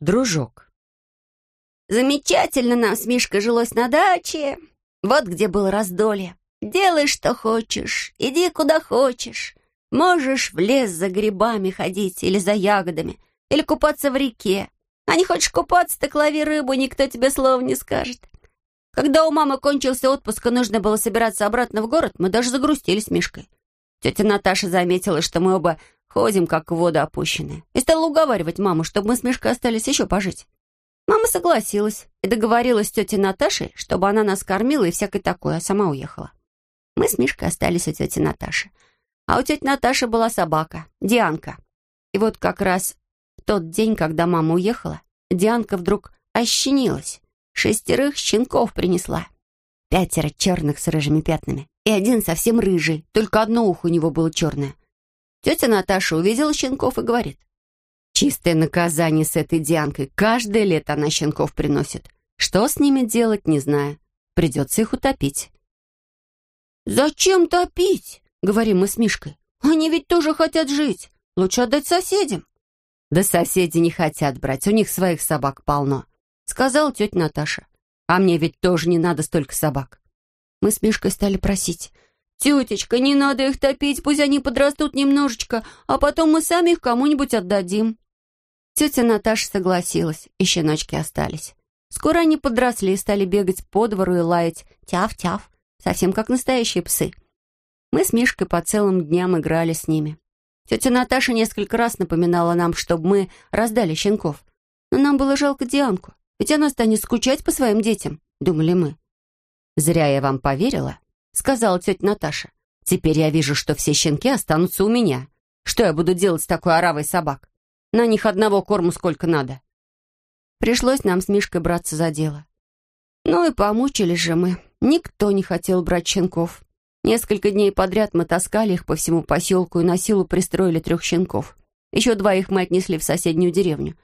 дружок. Замечательно нам с Мишкой жилось на даче. Вот где было раздолье. Делай, что хочешь, иди куда хочешь. Можешь в лес за грибами ходить или за ягодами, или купаться в реке. А не хочешь купаться, так лови рыбу, никто тебе слова не скажет. Когда у мамы кончился отпуск и нужно было собираться обратно в город, мы даже загрустили с Мишкой. Тетя Наташа заметила, что мы оба ходим, как в воду опущенные, и стала уговаривать маму, чтобы мы с Мишкой остались еще пожить. Мама согласилась и договорилась с тетей Наташей, чтобы она нас кормила и всякое такое, а сама уехала. Мы с Мишкой остались у тети Наташи. А у тети Наташи была собака, Дианка. И вот как раз в тот день, когда мама уехала, Дианка вдруг ощенилась. Шестерых щенков принесла. Пятеро черных с рыжими пятнами. И один совсем рыжий, только одно ухо у него было черное. Тетя Наташа увидела щенков и говорит, Чистое наказание с этой Дианкой. Каждое лето она щенков приносит. Что с ними делать, не знаю. Придется их утопить. «Зачем топить?» — говорим мы с Мишкой. «Они ведь тоже хотят жить. Лучше отдать соседям». «Да соседи не хотят брать, у них своих собак полно», — сказала тетя Наташа. «А мне ведь тоже не надо столько собак». Мы с Мишкой стали просить. «Тетечка, не надо их топить, пусть они подрастут немножечко, а потом мы сами их кому-нибудь отдадим». Тетя Наташа согласилась, и щеночки остались. Скоро они подросли и стали бегать по двору и лаять «тяв-тяв», совсем как настоящие псы. Мы с Мишкой по целым дням играли с ними. Тетя Наташа несколько раз напоминала нам, чтобы мы раздали щенков. Но нам было жалко Дианку, ведь она станет скучать по своим детям, думали мы. «Зря я вам поверила», — сказала тетя Наташа. «Теперь я вижу, что все щенки останутся у меня. Что я буду делать с такой оравой собак? На них одного корму сколько надо. Пришлось нам с Мишкой браться за дело. Ну и помучились же мы. Никто не хотел брать щенков. Несколько дней подряд мы таскали их по всему поселку и на силу пристроили трех щенков. Еще двоих мы отнесли в соседнюю деревню.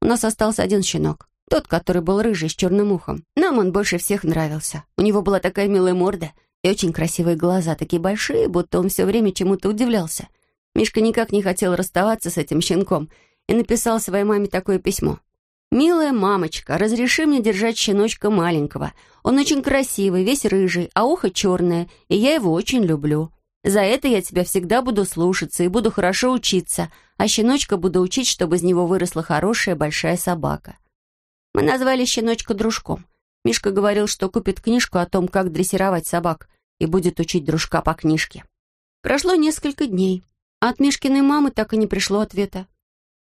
У нас остался один щенок. Тот, который был рыжий, с черным ухом. Нам он больше всех нравился. У него была такая милая морда и очень красивые глаза, такие большие, будто он все время чему-то удивлялся. Мишка никак не хотел расставаться с этим щенком и написал своей маме такое письмо. «Милая мамочка, разреши мне держать щеночка маленького. Он очень красивый, весь рыжий, а ухо черное, и я его очень люблю. За это я тебя всегда буду слушаться и буду хорошо учиться, а щеночка буду учить, чтобы из него выросла хорошая большая собака». Мы назвали щеночка дружком. Мишка говорил, что купит книжку о том, как дрессировать собак, и будет учить дружка по книжке. Прошло несколько дней. А от Мишкиной мамы так и не пришло ответа.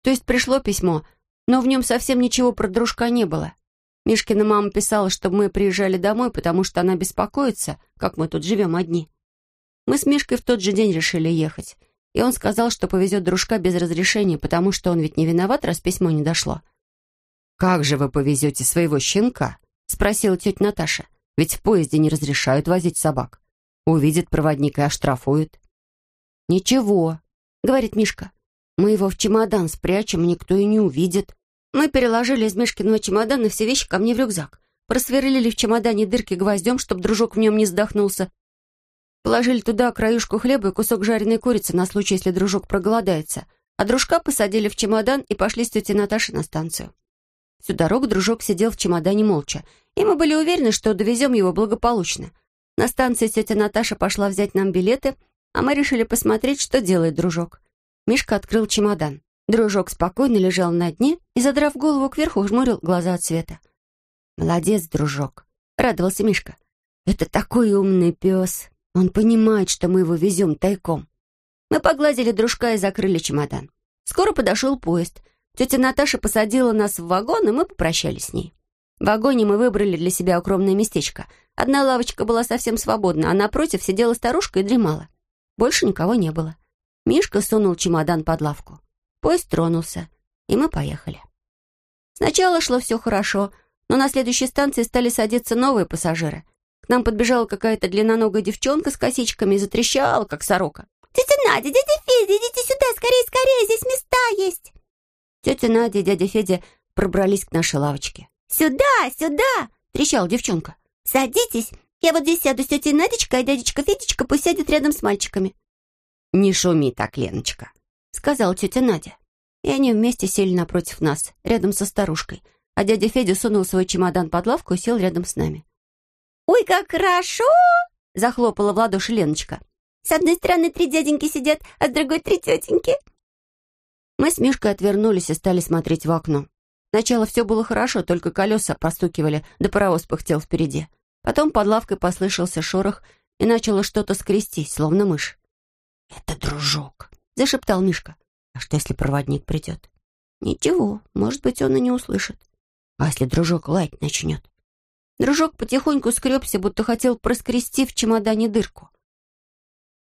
То есть пришло письмо, но в нем совсем ничего про дружка не было. Мишкина мама писала, чтобы мы приезжали домой, потому что она беспокоится, как мы тут живем одни. Мы с Мишкой в тот же день решили ехать, и он сказал, что повезет дружка без разрешения, потому что он ведь не виноват, раз письмо не дошло. «Как же вы повезете своего щенка?» — спросила тетя Наташа. «Ведь в поезде не разрешают возить собак. Увидит проводник и оштрафует». «Ничего», — говорит Мишка. «Мы его в чемодан спрячем, никто и не увидит». Мы переложили из Мишкиного чемодана все вещи ко мне в рюкзак. Просверлили в чемодане дырки гвоздем, чтобы дружок в нем не задохнулся. Положили туда краюшку хлеба и кусок жареной курицы на случай, если дружок проголодается. А дружка посадили в чемодан и пошли с тетей Наташей на станцию. Всю дорогу дружок сидел в чемодане молча, и мы были уверены, что довезем его благополучно. На станции тетя Наташа пошла взять нам билеты — а мы решили посмотреть, что делает дружок. Мишка открыл чемодан. Дружок спокойно лежал на дне и, задрав голову кверху, жмурил глаза от света. «Молодец, дружок!» — радовался Мишка. «Это такой умный пес! Он понимает, что мы его везем тайком!» Мы погладили дружка и закрыли чемодан. Скоро подошел поезд. Тетя Наташа посадила нас в вагон, и мы попрощались с ней. В вагоне мы выбрали для себя укромное местечко. Одна лавочка была совсем свободна, а напротив сидела старушка и дремала. Больше никого не было. Мишка сунул чемодан под лавку. Поезд тронулся, и мы поехали. Сначала шло все хорошо, но на следующей станции стали садиться новые пассажиры. К нам подбежала какая-то длинноногая девчонка с косичками и затрещала, как сорока. «Тетя Надя, дядя Федя, идите сюда, скорее, скорее, здесь места есть!» Тетя Надя и дядя Федя пробрались к нашей лавочке. «Сюда, сюда!» — трещала девчонка. «Садитесь, я вот здесь сяду с тетей Надечкой, а дядечка Федечка пусть сядет рядом с мальчиками». «Не шуми так, Леночка», — сказала тетя Надя. И они вместе сели напротив нас, рядом со старушкой. А дядя Федя сунул свой чемодан под лавку и сел рядом с нами. «Ой, как хорошо!» — захлопала в ладоши Леночка. «С одной стороны три дяденьки сидят, а с другой три тетеньки». Мы с Мишкой отвернулись и стали смотреть в окно. Сначала все было хорошо, только колеса постукивали, да паровоз пыхтел впереди. Потом под лавкой послышался шорох, и начало что-то скрестись, словно мышь. «Это дружок», — зашептал Мишка. «А что, если проводник придет?» «Ничего, может быть, он и не услышит. А если дружок лаять начнет?» Дружок потихоньку скребся, будто хотел проскрести в чемодане дырку.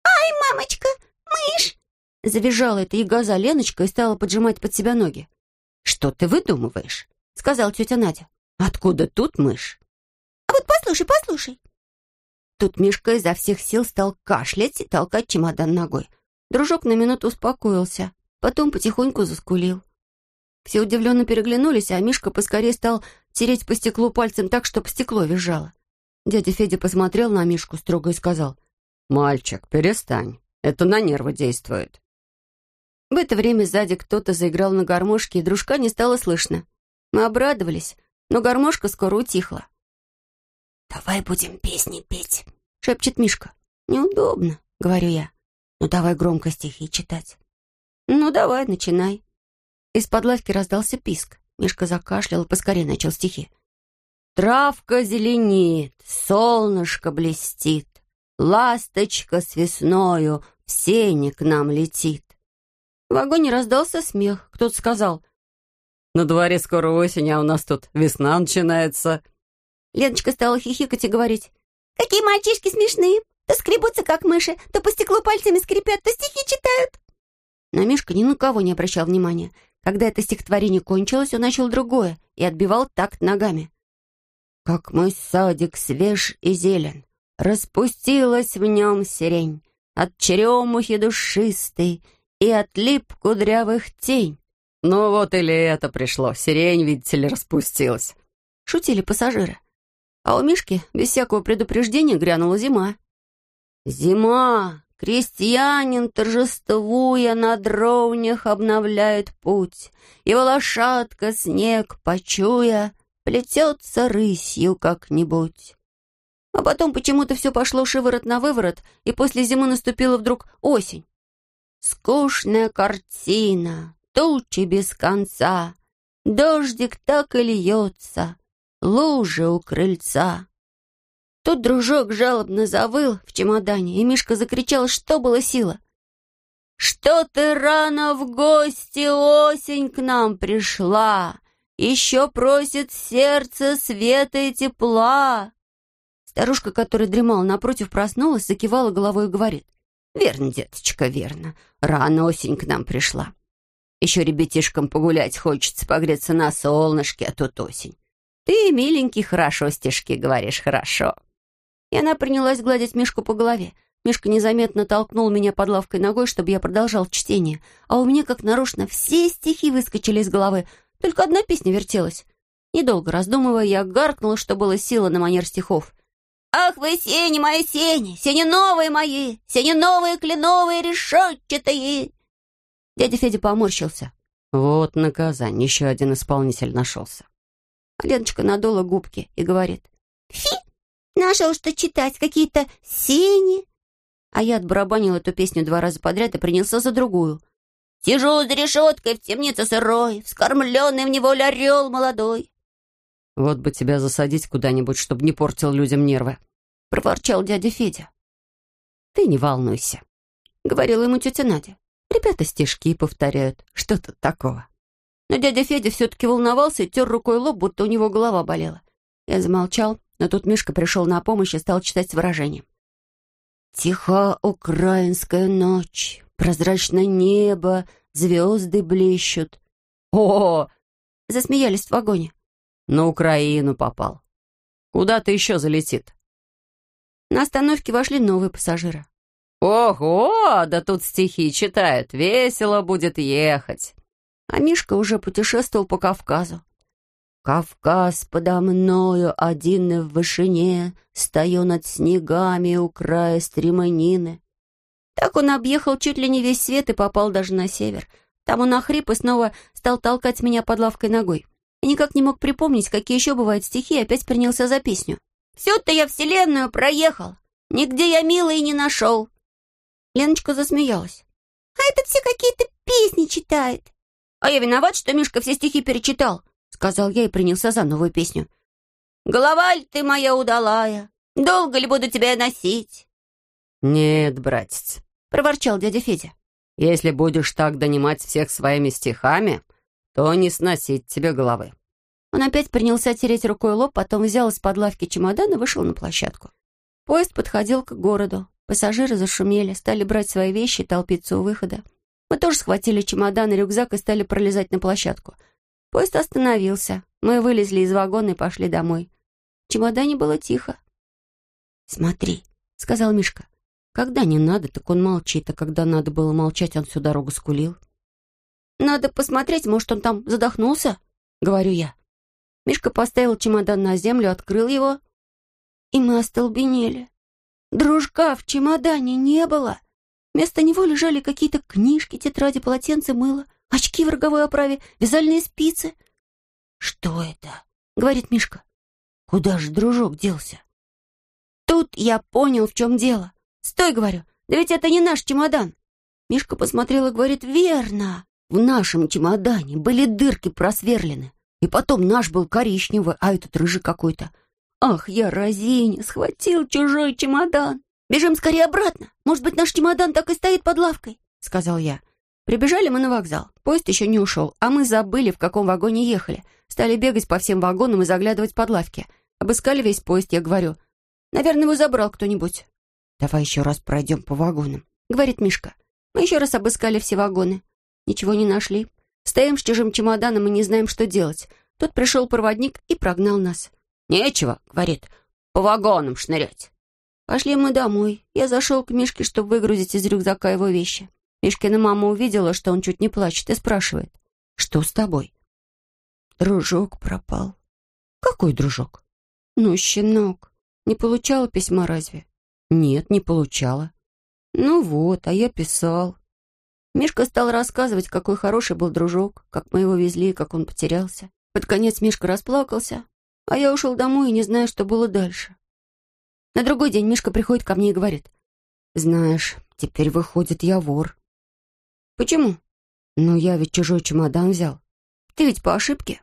«Ай, мамочка, мышь!» Завизжала эта ягоза Леночка и стала поджимать под себя ноги. «Что ты выдумываешь?» — сказала тетя Надя. «Откуда тут мышь?» «А вот послушай, послушай!» Тут Мишка изо всех сил стал кашлять и толкать чемодан ногой. Дружок на минуту успокоился, потом потихоньку заскулил. Все удивленно переглянулись, а Мишка поскорее стал тереть по стеклу пальцем так, чтобы стекло визжало. Дядя Федя посмотрел на Мишку строго и сказал, «Мальчик, перестань, это на нервы действует». В это время сзади кто-то заиграл на гармошке, и дружка не стало слышно. Мы обрадовались, но гармошка скоро утихла. «Давай будем песни петь», — шепчет Мишка. «Неудобно», — говорю я. «Ну давай громко стихи читать». «Ну давай, начинай». Из-под лавки раздался писк. Мишка закашлял и поскорее начал стихи. «Травка зеленеет, солнышко блестит, ласточка с весною в сене к нам летит. В вагоне раздался смех. Кто-то сказал, «На дворе скоро осень, а у нас тут весна начинается». Леночка стала хихикать и говорить, «Какие мальчишки смешные! То скребутся, как мыши, то по стеклу пальцами скрипят, то стихи читают!» Но Мишка ни на кого не обращал внимания. Когда это стихотворение кончилось, он начал другое и отбивал такт ногами. «Как мой садик свеж и зелен, распустилась в нем сирень, от черемухи душистой и отлип кудрявых тень. «Ну вот и лето пришло, сирень, видите ли, распустилась», — шутили пассажиры. А у Мишки без всякого предупреждения грянула зима. «Зима! Крестьянин, торжествуя на дровнях, обновляет путь. Его лошадка, снег почуя, плетется рысью как-нибудь». А потом почему-то все пошло шиворот на выворот, и после зимы наступила вдруг осень. Скучная картина, тучи без конца, Дождик так и льется, лужа у крыльца. Тут дружок жалобно завыл в чемодане, и Мишка закричал, что было сила. «Что ты рано в гости, осень к нам пришла? Еще просит сердце света и тепла!» Старушка, которая дремала напротив, проснулась, закивала головой и говорит. «Верно, деточка, верно. Рано осень к нам пришла. Еще ребятишкам погулять хочется, погреться на солнышке, а тут осень. Ты, миленький, хорошо стишки говоришь, хорошо». И она принялась гладить Мишку по голове. Мишка незаметно толкнул меня под лавкой ногой, чтобы я продолжал чтение. А у меня, как нарочно, все стихи выскочили из головы. Только одна песня вертелась. Недолго раздумывая, я гаркнула, что было сила на манер стихов. Ах вы, сени мои сени, сени новые мои, сени новые кленовые решетчатые!» Дядя Федя поморщился. Вот наказание, еще один исполнитель нашелся. А Леночка надула губки и говорит. «Фи! Нашел что читать, какие-то сени!» А я отбарабанил эту песню два раза подряд и принялся за другую. «Сижу за решеткой в темнице сырой, вскормленный в неволе орел молодой». «Вот бы тебя засадить куда-нибудь, чтобы не портил людям нервы», — проворчал дядя Федя. «Ты не волнуйся», — говорила ему тетя Надя. «Ребята стишки повторяют. Что тут такого?» Но дядя Федя все-таки волновался и тер рукой лоб, будто у него голова болела. Я замолчал, но тут Мишка пришел на помощь и стал читать с выражением. «Тиха украинская ночь, прозрачное небо, звезды блещут». «О!» — засмеялись в вагоне. На Украину попал. Куда-то еще залетит. На остановке вошли новые пассажиры. «Ого, да тут стихи читают, весело будет ехать!» А Мишка уже путешествовал по Кавказу. «Кавказ подо мною один в вышине, Стою над снегами у края стреманины». Так он объехал чуть ли не весь свет и попал даже на север. Там он охрип и снова стал толкать меня под лавкой ногой. И никак не мог припомнить, какие еще бывают стихи, и опять принялся за песню. «Всю-то я вселенную проехал, нигде я милый не нашел». Леночка засмеялась. «А этот все какие-то песни читает». «А я виноват, что Мишка все стихи перечитал», — сказал я и принялся за новую песню. «Голова ли ты моя удалая? Долго ли буду тебя носить?» «Нет, братец», — проворчал дядя Федя. «Если будешь так донимать всех своими стихами, то не сносить тебе головы». Он опять принялся тереть рукой лоб, потом взял из-под лавки чемодан и вышел на площадку. Поезд подходил к городу. Пассажиры зашумели, стали брать свои вещи и толпиться у выхода. Мы тоже схватили чемодан и рюкзак и стали пролезать на площадку. Поезд остановился. Мы вылезли из вагона и пошли домой. В чемодане было тихо. «Смотри», — сказал Мишка. «Когда не надо, так он молчит, а когда надо было молчать, он всю дорогу скулил». «Надо посмотреть, может, он там задохнулся?» — говорю я. Мишка поставил чемодан на землю, открыл его, и мы остолбенели. Дружка в чемодане не было. Вместо него лежали какие-то книжки, тетради, полотенце, мыло, очки в роговой оправе, вязальные спицы. «Что это?» — говорит Мишка. «Куда же дружок делся?» Тут я понял, в чем дело. «Стой!» — говорю. «Да ведь это не наш чемодан!» Мишка посмотрел и говорит, «Верно! В нашем чемодане были дырки просверлены. И потом наш был коричневый, а этот рыжий какой-то. Ах, я разиня, схватил чужой чемодан. Бежим скорее обратно. Может быть, наш чемодан так и стоит под лавкой, сказал я. Прибежали мы на вокзал. Поезд еще не ушел, а мы забыли, в каком вагоне ехали. Стали бегать по всем вагонам и заглядывать под лавки. Обыскали весь поезд, я говорю. Наверное, его забрал кто-нибудь. «Давай еще раз пройдем по вагонам», — говорит Мишка. Мы еще раз обыскали все вагоны. Ничего не нашли. Стоим с чужим чемоданом и не знаем, что делать. Тут пришел проводник и прогнал нас. «Нечего», — говорит, — «по вагонам шнырять». Пошли мы домой. Я зашел к Мишке, чтобы выгрузить из рюкзака его вещи. Мишкина мама увидела, что он чуть не плачет, и спрашивает, «Что с тобой?» «Дружок пропал». «Какой дружок?» «Ну, щенок. Не получала письма разве?» «Нет, не получала». «Ну вот, а я писал». Мишка стал рассказывать, какой хороший был дружок, как мы его везли, как он потерялся. Под конец Мишка расплакался, а я ушел домой и не знаю, что было дальше. На другой день Мишка приходит ко мне и говорит, «Знаешь, теперь выходит, я вор». «Почему?» «Ну, я ведь чужой чемодан взял». «Ты ведь по ошибке?»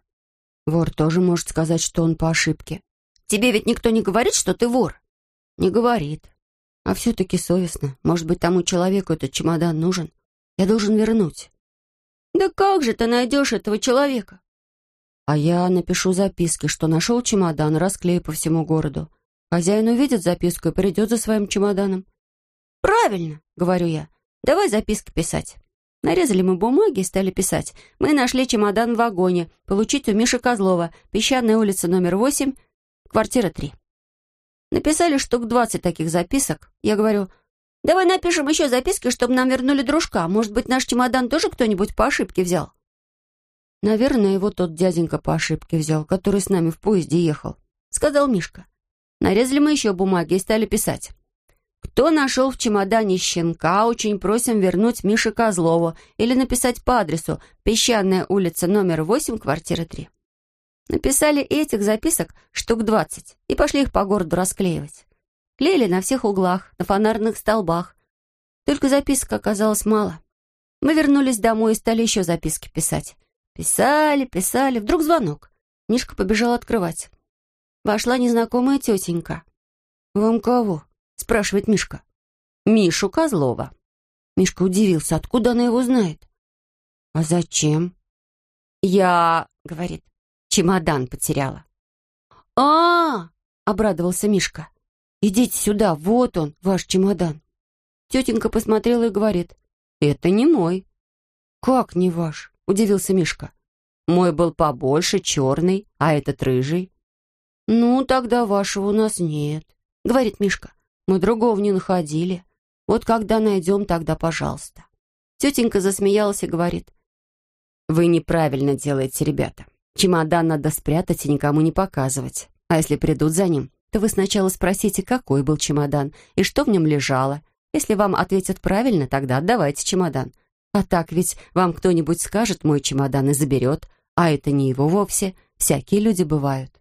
«Вор тоже может сказать, что он по ошибке». «Тебе ведь никто не говорит, что ты вор?» «Не говорит. А все-таки совестно. Может быть, тому человеку этот чемодан нужен?» Я должен вернуть». «Да как же ты найдешь этого человека?» «А я напишу записки, что нашел чемодан, расклею по всему городу. Хозяин увидит записку и придет за своим чемоданом». «Правильно», — говорю я. «Давай записки писать». Нарезали мы бумаги и стали писать. Мы нашли чемодан в вагоне. Получить у Миши Козлова. Песчаная улица, номер 8, квартира 3. Написали штук 20 таких записок. Я говорю, Давай напишем еще записки, чтобы нам вернули дружка. Может быть, наш чемодан тоже кто-нибудь по ошибке взял?» «Наверное, его тот дяденька по ошибке взял, который с нами в поезде ехал», — сказал Мишка. Нарезали мы еще бумаги и стали писать. «Кто нашел в чемодане щенка, очень просим вернуть Мише Козлову или написать по адресу Песчаная улица, номер 8, квартира 3». Написали этих записок штук двадцать и пошли их по городу расклеивать. Клеили на всех углах, на фонарных столбах. Только записок оказалось мало. Мы вернулись домой и стали еще записки писать. Писали, писали. Вдруг звонок. Мишка побежал открывать. Вошла незнакомая тетенька. «Вам кого?» — спрашивает Мишка. «Мишу Козлова». Мишка удивился, откуда она его знает. «А зачем?» «Я...» — говорит. «Чемодан потеряла». «А-а-а!» — обрадовался Мишка. «Идите сюда, вот он, ваш чемодан». Тетенька посмотрела и говорит, «Это не мой». «Как не ваш?» — удивился Мишка. «Мой был побольше, черный, а этот рыжий». «Ну, тогда вашего у нас нет», — говорит Мишка. «Мы другого не находили. Вот когда найдем, тогда пожалуйста». Тетенька засмеялась и говорит, «Вы неправильно делаете, ребята. Чемодан надо спрятать и никому не показывать. А если придут за ним, то вы сначала спросите, какой был чемодан и что в нем лежало. Если вам ответят правильно, тогда отдавайте чемодан. А так ведь вам кто-нибудь скажет мой чемодан и заберет, а это не его вовсе. Всякие люди бывают».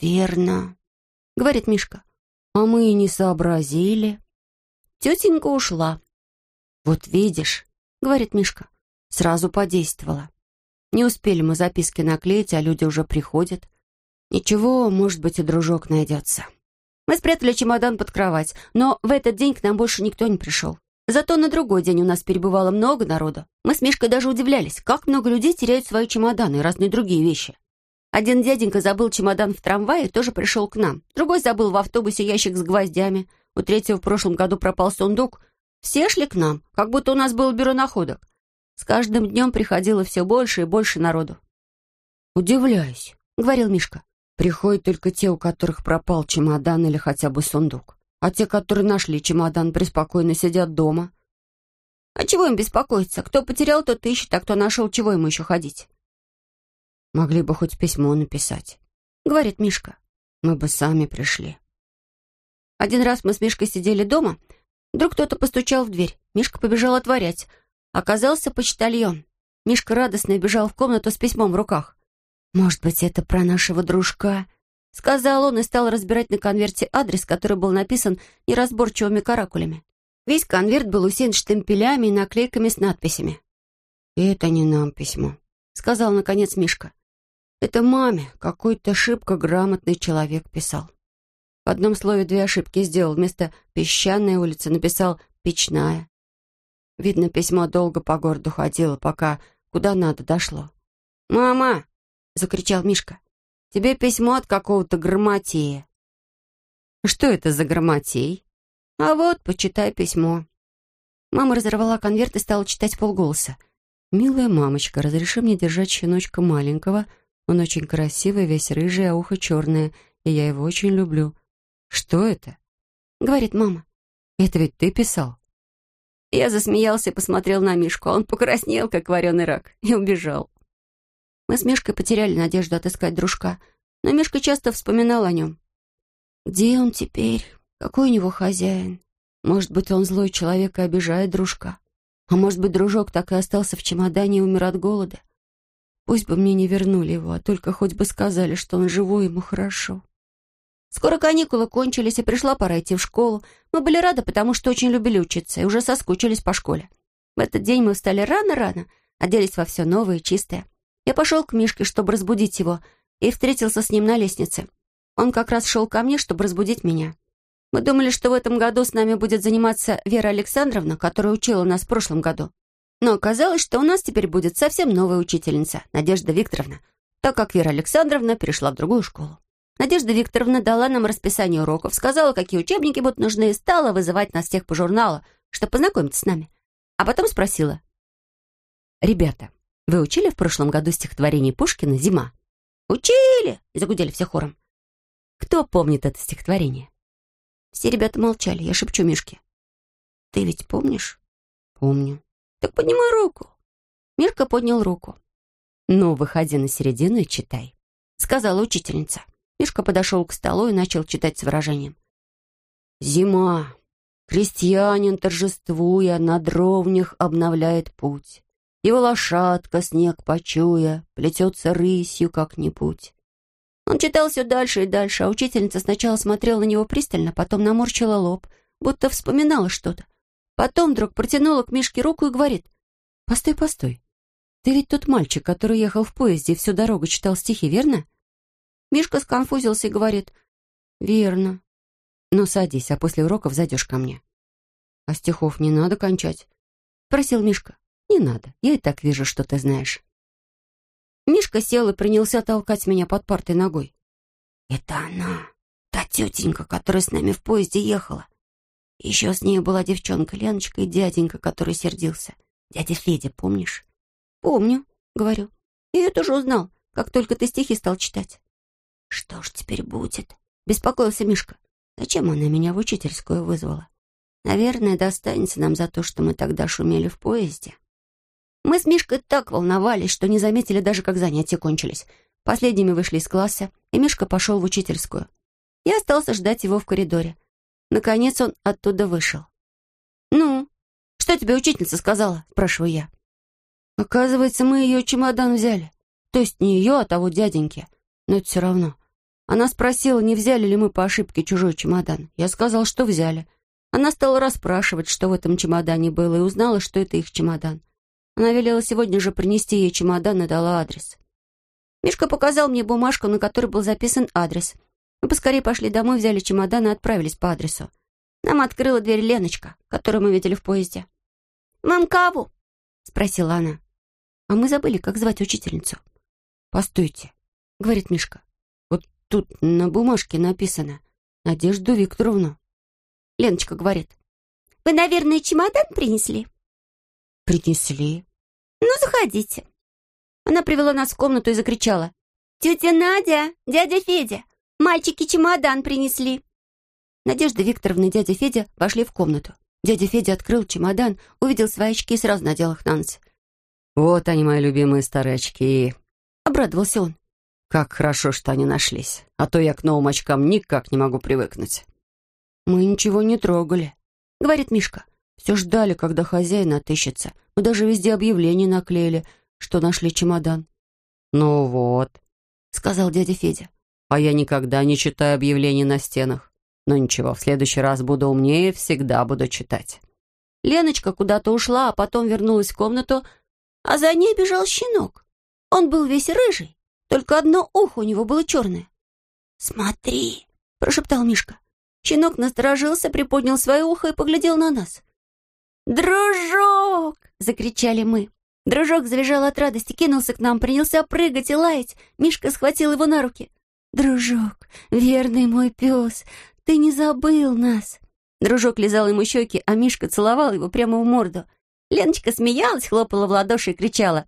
«Верно», — говорит Мишка. «А мы и не сообразили». Тетенька ушла. «Вот видишь», — говорит Мишка, — сразу подействовала. Не успели мы записки наклеить, а люди уже приходят. Ничего, может быть, и дружок найдется. Мы спрятали чемодан под кровать, но в этот день к нам больше никто не пришел. Зато на другой день у нас перебывало много народу. Мы с Мишкой даже удивлялись, как много людей теряют свои чемоданы и разные другие вещи. Один дяденька забыл чемодан в трамвае и тоже пришел к нам. Другой забыл в автобусе ящик с гвоздями. У третьего в прошлом году пропал сундук. Все шли к нам, как будто у нас было бюро находок. С каждым днем приходило все больше и больше народу. «Удивляюсь», — говорил Мишка. «Приходят только те, у которых пропал чемодан или хотя бы сундук. А те, которые нашли чемодан, преспокойно сидят дома. А чего им беспокоиться? Кто потерял, тот ищет, а кто нашел, чего ему еще ходить? Могли бы хоть письмо написать, говорит Мишка. Мы бы сами пришли. Один раз мы с Мишкой сидели дома, вдруг кто-то постучал в дверь. Мишка побежал отворять. Оказался почтальон. Мишка радостно бежал в комнату с письмом в руках. «Может быть, это про нашего дружка?» Сказал он и стал разбирать на конверте адрес, который был написан неразборчивыми каракулями. Весь конверт был усеян штемпелями и наклейками с надписями. «Это не нам письмо», — сказал наконец Мишка. «Это маме какой-то шибко грамотный человек писал». В одном слове две ошибки сделал. Вместо «песчаная улица» написал «печная». Видно, письмо долго по городу ходило, пока куда надо дошло. «Мама!» — закричал Мишка. Тебе письмо от какого-то грамотея». «Что это за грамотей?» «А вот, почитай письмо». Мама разорвала конверт и стала читать полголоса. «Милая мамочка, разреши мне держать щеночка маленького. Он очень красивый, весь рыжий, а ухо черное, и я его очень люблю». «Что это?» — говорит мама. «Это ведь ты писал?» Я засмеялся и посмотрел на Мишку, а он покраснел, как вареный рак, и убежал. Мы с Мишкой потеряли надежду отыскать дружка, но Мишка часто вспоминал о нем. Где он теперь? Какой у него хозяин? Может быть, он злой человек и обижает дружка? А может быть, дружок так и остался в чемодане и умер от голода? Пусть бы мне не вернули его, а только хоть бы сказали, что он живой, ему хорошо. Скоро каникулы кончились, и пришла пора идти в школу. Мы были рады, потому что очень любили учиться и уже соскучились по школе. В этот день мы встали рано-рано, оделись во все новое и чистое. Я пошел к Мишке, чтобы разбудить его, и встретился с ним на лестнице. Он как раз шел ко мне, чтобы разбудить меня. Мы думали, что в этом году с нами будет заниматься Вера Александровна, которая учила нас в прошлом году. Но оказалось, что у нас теперь будет совсем новая учительница, Надежда Викторовна, так как Вера Александровна перешла в другую школу. Надежда Викторовна дала нам расписание уроков, сказала, какие учебники будут нужны, и стала вызывать нас всех по журналу, чтобы познакомиться с нами. А потом спросила. «Ребята, вы учили в прошлом году стихотворение Пушкина «Зима»?» «Учили!» — загудели все хором. Кто помнит это стихотворение? Все ребята молчали. Я шепчу Мишке. «Ты ведь помнишь?» «Помню». «Так поднимай руку». Мишка поднял руку. «Ну, выходи на середину и читай», — сказала учительница. Мишка подошел к столу и начал читать с выражением. «Зима. Крестьянин, торжествуя, на дровнях обновляет путь. Его лошадка, снег почуя, плетется рысью как-нибудь. Он читал все дальше и дальше, а учительница сначала смотрела на него пристально, потом наморщила лоб, будто вспоминала что-то. Потом вдруг протянула к Мишке руку и говорит, «Постой, постой, ты ведь тот мальчик, который ехал в поезде и всю дорогу читал стихи, верно?» Мишка сконфузился и говорит, «Верно. Ну, садись, а после уроков зайдешь ко мне». «А стихов не надо кончать?» — спросил Мишка. «Не надо, я и так вижу, что ты знаешь». Мишка сел и принялся толкать меня под партой ногой. «Это она, та тетенька, которая с нами в поезде ехала. Еще с ней была девчонка Леночка и дяденька, который сердился. Дядя Федя, помнишь?» «Помню», — говорю. «Я ее тоже узнал, как только ты стихи стал читать». «Что ж теперь будет?» — беспокоился Мишка. «Зачем она меня в учительскую вызвала? Наверное, достанется нам за то, что мы тогда шумели в поезде». Мы с Мишкой так волновались, что не заметили даже, как занятия кончились. Последними вышли из класса, и Мишка пошел в учительскую. Я остался ждать его в коридоре. Наконец он оттуда вышел. «Ну, что тебе учительница сказала?» — спрашиваю я. Оказывается, мы ее чемодан взяли. То есть не ее, а того дяденьки. Но это все равно. Она спросила, не взяли ли мы по ошибке чужой чемодан. Я сказал, что взяли. Она стала расспрашивать, что в этом чемодане было, и узнала, что это их чемодан. Она велела сегодня же принести ей чемодан и дала адрес. Мишка показал мне бумажку, на которой был записан адрес. Мы поскорее пошли домой, взяли чемодан и отправились по адресу. Нам открыла дверь Леночка, которую мы видели в поезде. «Мам, кого?» — спросила она. А мы забыли, как звать учительницу. «Постойте», — говорит Мишка. «Вот тут на бумажке написано Надежду Викторовну». Леночка говорит. «Вы, наверное, чемодан принесли?» «Принесли». «Ну, заходите». Она привела нас в комнату и закричала. «Тетя Надя, дядя Федя, мальчики чемодан принесли». Надежда Викторовна и дядя Федя вошли в комнату. Дядя Федя открыл чемодан, увидел свои очки и сразу надел их на нос. «Вот они, мои любимые старые очки!» Обрадовался он. «Как хорошо, что они нашлись, а то я к новым очкам никак не могу привыкнуть». «Мы ничего не трогали», — говорит Мишка. «Все ждали, когда хозяин отыщется. Мы даже везде объявление наклеили, что нашли чемодан». «Ну вот», — сказал дядя Федя. «А я никогда не читаю объявлений на стенах. Но ничего, в следующий раз буду умнее, всегда буду читать». Леночка куда-то ушла, а потом вернулась в комнату, а за ней бежал щенок. Он был весь рыжий, только одно ухо у него было черное. «Смотри!» — прошептал Мишка. Щенок насторожился, приподнял свое ухо и поглядел на нас. «Дружок!» — закричали мы. Дружок завизжал от радости, кинулся к нам, принялся прыгать и лаять. Мишка схватил его на руки. «Дружок, верный мой пес, ты не забыл нас!» Дружок лизал ему щеки, а Мишка целовал его прямо в морду. Леночка смеялась, хлопала в ладоши и кричала.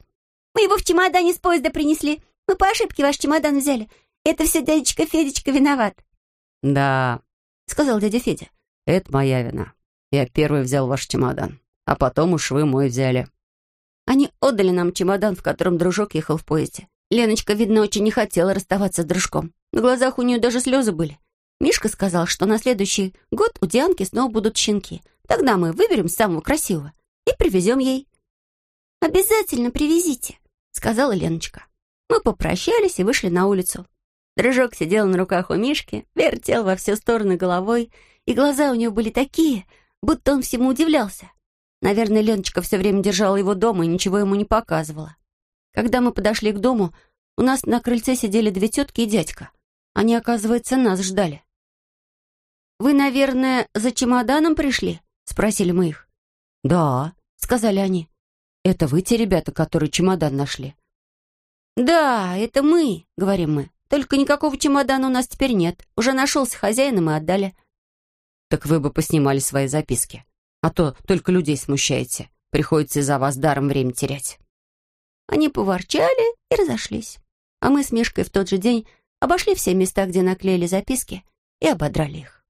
«Мы его в чемодане с поезда принесли. Мы по ошибке ваш чемодан взяли. Это все дядечка Федечка виноват». «Да», — сказал дядя Федя. «Это моя вина. Я первый взял ваш чемодан, а потом уж вы мой взяли». Они отдали нам чемодан, в котором дружок ехал в поезде. Леночка, видно, очень не хотела расставаться с дружком. На глазах у нее даже слезы были. Мишка сказал, что на следующий год у Дианки снова будут щенки. Тогда мы выберем самого красивого и привезем ей». «Обязательно привезите», — сказала Леночка. Мы попрощались и вышли на улицу. Дрыжок сидел на руках у Мишки, вертел во все стороны головой, и глаза у него были такие, будто он всему удивлялся. Наверное, Леночка все время держала его дома и ничего ему не показывала. Когда мы подошли к дому, у нас на крыльце сидели две тетки и дядька. Они, оказывается, нас ждали. «Вы, наверное, за чемоданом пришли?» — спросили мы их. «Да», — сказали они. «Это вы те ребята, которые чемодан нашли?» «Да, это мы», — говорим мы. «Только никакого чемодана у нас теперь нет. Уже нашелся хозяин, и мы отдали». «Так вы бы поснимали свои записки. А то только людей смущаете. Приходится из-за вас даром время терять». Они поворчали и разошлись. А мы с Мишкой в тот же день обошли все места, где наклеили записки, и ободрали их.